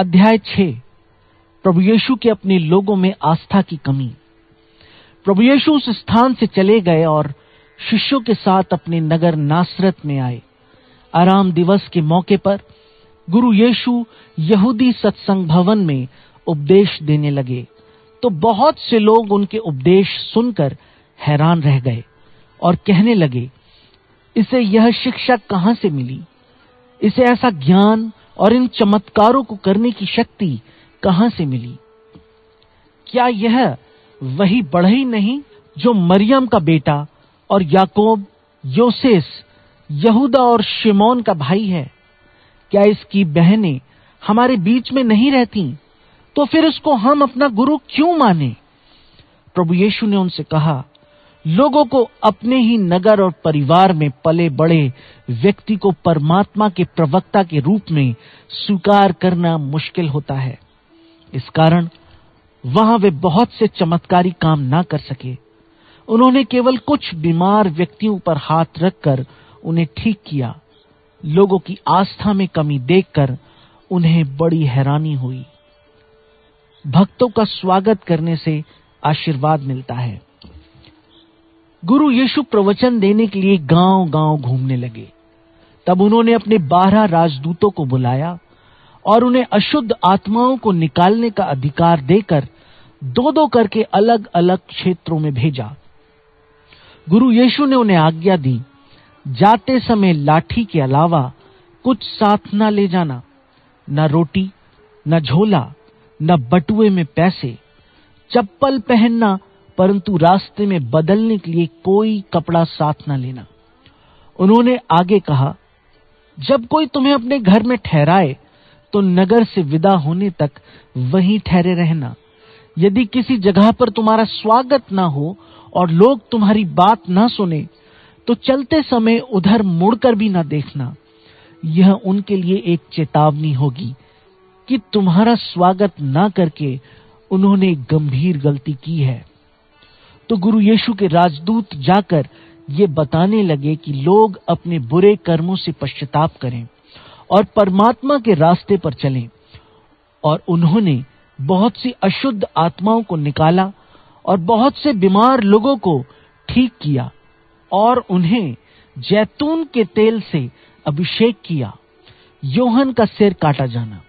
अध्याय छ प्रभु यीशु के अपने लोगों में आस्था की कमी। प्रभु यीशु उस स्थान से चले गए और शिष्यों के साथ अपने नगर नासरत में आए। आराम दिवस के मौके पर गुरु यीशु यहूदी सत्संग भवन में उपदेश देने लगे। तो बहुत से लोग उनके उपदेश सुनकर हैरान रह गए और कहने लगे, इसे यह शिक्षा कहाँ से मिली? इसे ऐसा ज्ञान और इन चमत्कारों को करने की शक्ति कहाँ से मिली? क्या यह वही बढ़ई नहीं जो मरियम का बेटा और याकोब, योसेस, यहूदा और शिमोन का भाई है? क्या इसकी बहनें हमारे बीच में नहीं रहती? तो फिर इसको हम अपना गुरु क्यों माने? प्रभु यीशु ने उनसे कहा लोगों को अपने ही नगर और परिवार में पले बड़े व्यक्ति को परमात्मा के प्रवक्ता के रूप में स्वीकार करना मुश्किल होता है। इस कारण वहाँ वे बहुत से चमत्कारी काम ना कर सके। उन्होंने केवल कुछ बीमार व्यक्तियों पर हाथ रखकर उन्हें ठीक किया। लोगों की आस्था में कमी देखकर उन्हें बड़ी हैरानी हुई। भक्तों का स्वागत करने से आशीर्वाद मिलता है। गुरु यीशु प्रवचन देने के लिए गांव-गांव घूमने लगे। तब उन्होंने अपने बारह राजदूतों को बुलाया और उन्हें अशुद्ध आत्माओं को निकालने का अधिकार देकर दो-दो करके अलग-अलग क्षेत्रों में भेजा। गुरु यीशु ने उन्हें आज्ञा दी, जाते समय लाठी के अलावा कुछ साथ न ले जाना, न रोटी, न झोला, न बटुए में पैसे, चप्पल पहनना परंतु रास्ते में बदलने के लिए कोई कपड़ा साथ न लेना। उन्होंने आगे कहा, जब कोई तुम्हें अपने घर में ठहराए तो नगर से विदा होने तक वहीं ठहरे रहना। यदि किसी जगह पर तुम्हारा स्वागत ना हो और लोग तुम्हारी बात ना सुने तो चलते समय उधर मुड़कर भी ना देखना। यह उनके लिए एक चेतावनी होगी कि तुम्हारा स्वागत ना करके उन्होंने गंभीर गलती की है। तो गुरु यीशु के राजदूत जाकर ये बताने लगे कि लोग अपने बुरे कर्मों से पश्चाताप करें और परमात्मा के रास्ते पर चलें। और उन्होंने बहुत सी अशुद्ध आत्माओं को निकाला और बहुत से बीमार लोगों को ठीक किया और उन्हें जैतून के तेल से अभिषेक किया, योहन का सिर काटा जाना।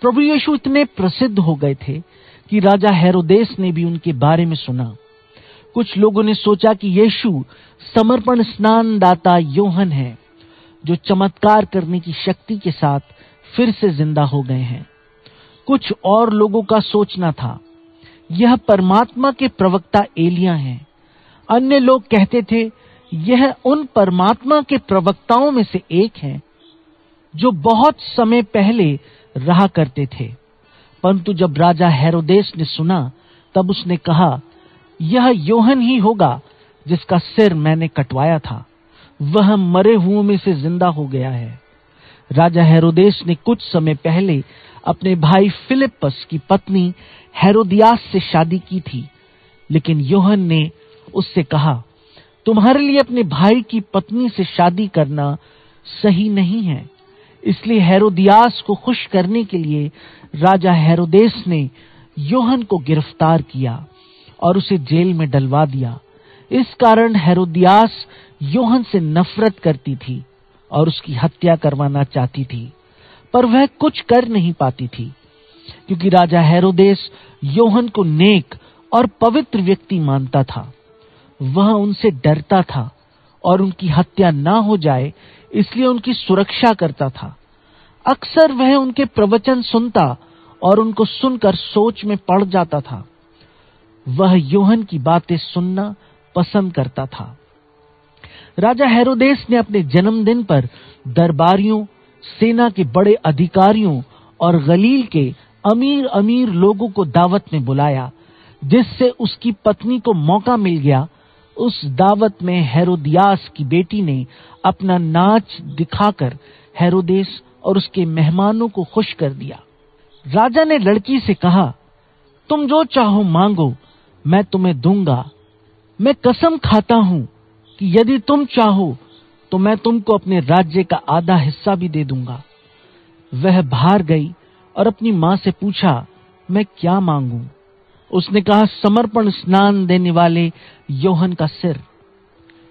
प्रभु यीशु इतने प्रसिद्ध हो गए थे कि राजा हेरोदेस ने भी उनके बारे में सुना। कुछ लोगों ने सोचा कि यीशु समर्पण स्नान दाता योहन है, जो चमत्कार करने की शक्ति के साथ फिर से ज़िंदा हो गए हैं। कुछ और लोगों का सोचना था, यह परमात्मा के प्रवक्ता एलिया हैं। अन्य लोग कहते थे, यह उन परमात्मा के प्रवक्ताओं में से एक है, जो बहुत समय पहले रहा करते थे। परंतु जब राजा हेरोदेस ने सुना, तब उसने कहा, यह योहन ही होगा जिसका सिर मैंने कटवाया था। वह मरे हुओं में से ज़िंदा हो गया है। राजा हेरोदेस ने कुछ समय पहले अपने भाई फिलिपस की पत्नी हेरोदियास से शादी की थी, लेकिन योहन ने उससे कहा, तुम्हारे लिए अपने भाई की पत्नी से शादी करना सही नहीं है। इसलिए हेरोदियास को खुश करने के लिए राजा हेरोदेस ने योहन को गिरफ़्तार किया और उसे जेल में डलवा दिया। इस कारण हेरोदियास योहन से नफरत करती थी और उसकी हत्या करवाना चाहती थी, पर वह कुछ कर नहीं पाती थी, क्योंकि राजा हेरोदेस योहन को नेक और पवित्र व्यक्ति मानता था। वह उनसे डरता था और उनकी हत्या ना हो जाए, इसलिए उनकी सुरक्षा करता था। अक्सर वह उनके प्रवचन सुनता और उनको सुनकर सोच में पड़ जाता था। वह योहन की बातें सुनना पसंद करता था। राजा हेरोदेस ने अपने जन्मदिन पर दरबारियों, सेना के बड़े अधिकारियों और गलील के अमीर अमीर लोगों को दावत में बुलाया, जिससे उसकी पत्नी को मौका मिल गया। उस दावत में हेरोदियास की बेटी ने अपना नाच दिखाकर हेरोदेस और उसके मेहमानों को खुश कर दिया। राजा ने लड़की से कहा, तुम जो चाहो मांगो, मैं तुम्हें दूँगा। मैं कसम खाता हूँ कि यदि तुम चाहो तो मैं तुमको अपने राज्य का आधा हिस्सा भी दे दूँगा। वह बाहर गई और अपनी माँ से पूछा, मैं क्या मांगू? उसने कहा, समर्पण स्नान देने वाले योहन का सिर।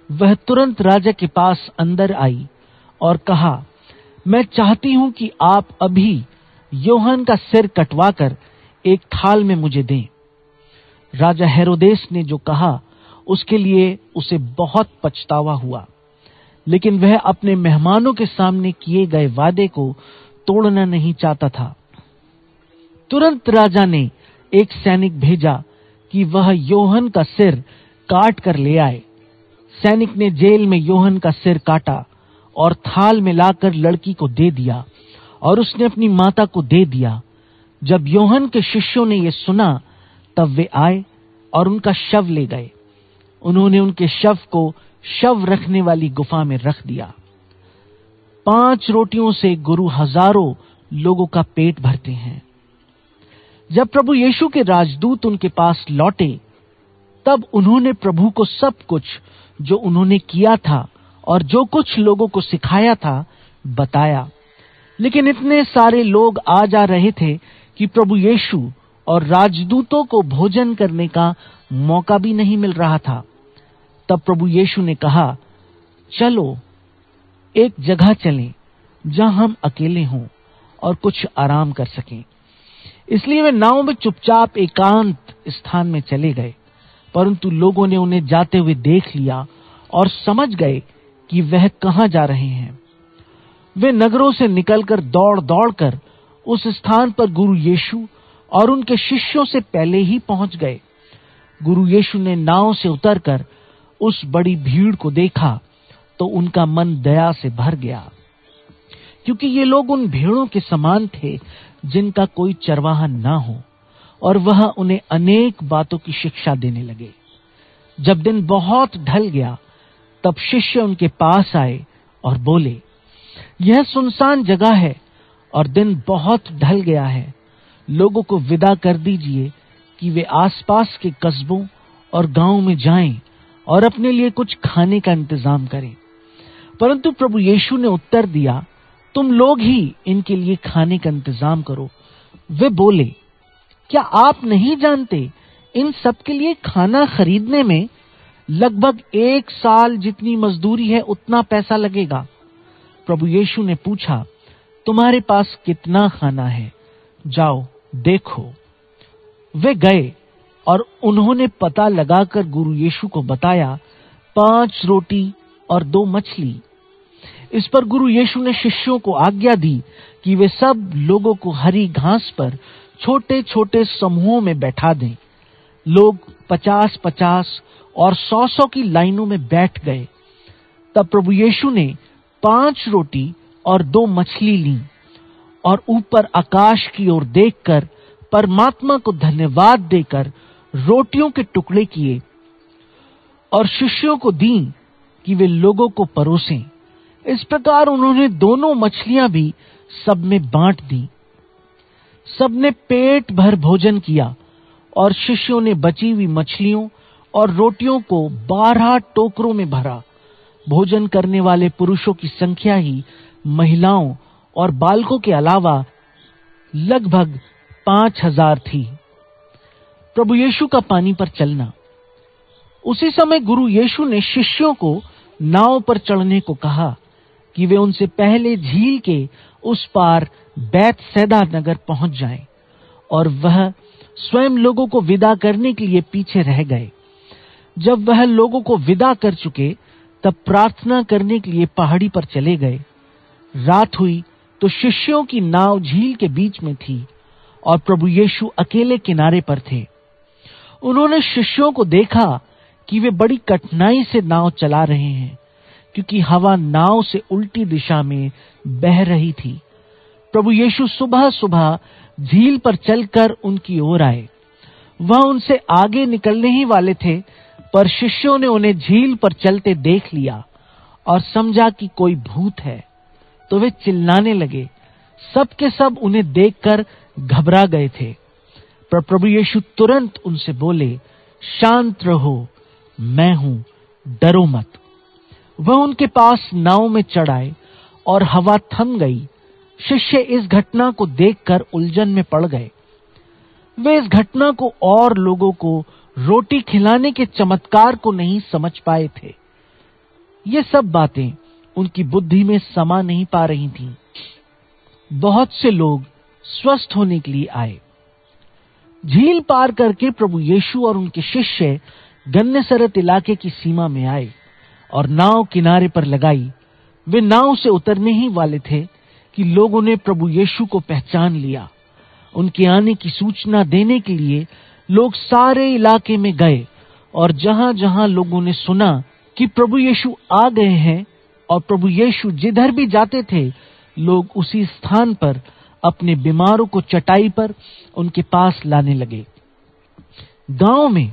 वह तुरंत राजा के पास अंदर आई और कहा मैं चाहती हूँ कि आप अभी योहन का सिर कटवाकर एक थाल में मुझे दें। राजा हेरोदेस ने जो कहा, उसके लिए उसे बहुत पछतावा हुआ। लेकिन वह अपने मेहमानों के सामने किए गए वादे को तोड़ना नहीं चाहता था। तुरंत राजा ने एक सैनिक भेजा कि वह योहन का सिर काट कर ले आए। सैनिक ने जेल में योहन का सिर काटा। और थाल में लाकर लड़की को दे दिया और उसने अपनी माता को दे दिया। जब योहन के शिष्यों ने यह सुना, तब वे आए और उनका शव ले गए। उन्होंने उनके शव को शव रखने वाली गुफा में रख दिया। पाँच रोटियों से गुरु हज़ारों लोगों का पेट भरते हैं। जब प्रभु यीशु के राजदूत उनके पास लौटे, तब उन्होंने प्रभु को सब कुछ जो उन्होंने किया था और जो कुछ लोगों को सिखाया था, बताया। लेकिन इतने सारे लोग आ जा रहे थे कि प्रभु यीशु और राजदूतों को भोजन करने का मौका भी नहीं मिल रहा था। तब प्रभु यीशु ने कहा, चलो, एक जगह चलें जहाँ हम अकेले हों और कुछ आराम कर सकें। इसलिए वे नाव में चुपचाप एकांत स्थान में चले गए, परंतु लोगों ने उन्हें जाते हुए देख लिया और समझ गए कि वह कहाँ जा रहे हैं। वे नगरों से निकलकर दौड़ दौड़कर उस स्थान पर गुरु यीशु और उनके शिष्यों से पहले ही पहुँच गए। गुरु यीशु ने नाव से उतरकर उस बड़ी भीड़ को देखा तो उनका मन दया से भर गया। क्योंकि ये लोग उन भीड़ों के समान थे जिनका कोई चरवाहा ना हो और वह उन्हें अनेक बातों की शिक्षा देने लगे। जब दिन बहुत ढल गया तब शिष्य उनके पास आए और बोले, यह सुनसान जगह है और दिन बहुत ढल गया है। लोगों को विदा कर दीजिए कि वे आसपास के कस्बों और गाँवों में जाएँ और अपने लिए कुछ खाने का इंतज़ाम करें। परंतु प्रभु यीशु ने उत्तर दिया, तुम लोग ही इनके लिए खाने का इंतज़ाम करो। वे बोले, क्या आप नहीं जानते इन सब के लिए खाना खरीदने में लगभग एक साल जितनी मजदूरी है, उतना पैसा लगेगा। प्रभु यीशु ने पूछा, तुम्हारे पास कितना खाना है? जाओ, देखो। वे गए और उन्होंने पता लगाकर गुरु यीशु को बताया, पाँच रोटी और दो मछली। इस पर गुरु यीशु ने शिष्यों को आज्ञा दी कि वे सब लोगों को हरी घास पर छोटे छोटे समूहों में बैठा दें। लोग पचास पचास और सौ सौ की लाइनों में बैठ गए। तब प्रभु यीशु ने पाँच रोटी और दो मछली ली और ऊपर आकाश की ओर देखकर परमात्मा को धन्यवाद देकर रोटियों के टुकड़े किए और शिष्यों को दी कि वे लोगों को परोसें। इस प्रकार उन्होंने दोनों मछलियाँ भी सब में बांट दी। सबने पेट भर भोजन किया और शिष्यों ने बची हुई मछलियों और रोटियों को बारह टोकरों में भरा। भोजन करने वाले पुरुषों की संख्या ही महिलाओं और बालकों के अलावा लगभग पाँच हज़ार थी। प्रभु यीशु का पानी पर चलना। उसी समय गुरु यीशु ने शिष्यों को नाव पर चढ़ने को कहा कि वे उनसे पहले झील के उस पार बैत सैदा नगर पहुँच जाएँ और वह स्वयं लोगों को विदा करने के लिए पीछे रह गए। जब वह लोगों को विदा कर चुके, तब प्रार्थना करने के लिए पहाड़ी पर चले गए। रात हुई तो शिष्यों की नाव झील के बीच में थी और प्रभु यीशु अकेले किनारे पर थे। उन्होंने शिष्यों को देखा कि वे बड़ी कठिनाई से नाव चला रहे हैं, क्योंकि हवा नाव से उल्टी दिशा में बह रही थी। प्रभु यीशु सुबह सुबह झील पर चलकर उनकी ओर आए। वह उनसे आगे निकलने ही वाले थे, पर शिष्यों ने उन्हें झील पर चलते देख लिया और समझा कि कोई भूत है। तो वे चिल्लाने लगे। सब के सब उन्हें देखकर घबरा गए थे। पर प्रभु यीशु तुरंत उनसे बोले, शांत रहो, मैं हूँ, डरो मत। वह उनके पास नाव में चढ़ाए और हवा थम गई। शिष्य इस घटना को देखकर उलझन में पड़ गए। वे इस घटना को और लोगों को रोटी खिलाने के चमत्कार को नहीं समझ पाए थे। ये सब बातें उनकी बुद्धि में समा नहीं पा रही थीं। बहुत से लोग स्वस्थ होने के लिए आए। झील पार करके प्रभु यीशु और उनके शिष्य गन्नेसरत इलाके की सीमा में आए और नाव किनारे पर लगाई। वे नाव से उतरने ही वाले थे कि लोगों ने प्रभु यीशु को पहचान लिया। उनके आने की सूचना देने के लिए लोग सारे इलाके में गए और जहाँ जहाँ लोगों ने सुना कि प्रभु यीशु आ गए हैं और प्रभु यीशु जिधर भी जाते थे, लोग उसी स्थान पर अपने बीमारों को चटाई पर उनके पास लाने लगे। गाँव में,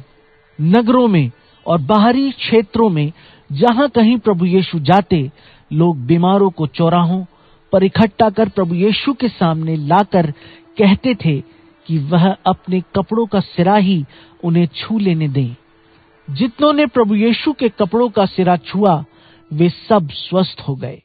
नगरों में और बाहरी क्षेत्रों में जहाँ कहीं प्रभु यीशु जाते, लोग बीमारों को चौराहों पर इकट्ठा कर प्रभु यीशु के सामने लाकर कहते थे कि वह अपने कपड़ों का सिरा ही उन्हें छू लेने दे। जितनों ने प्रभु यीशु के कपड़ों का सिरा छुआ, वे सब स्वस्थ हो गए।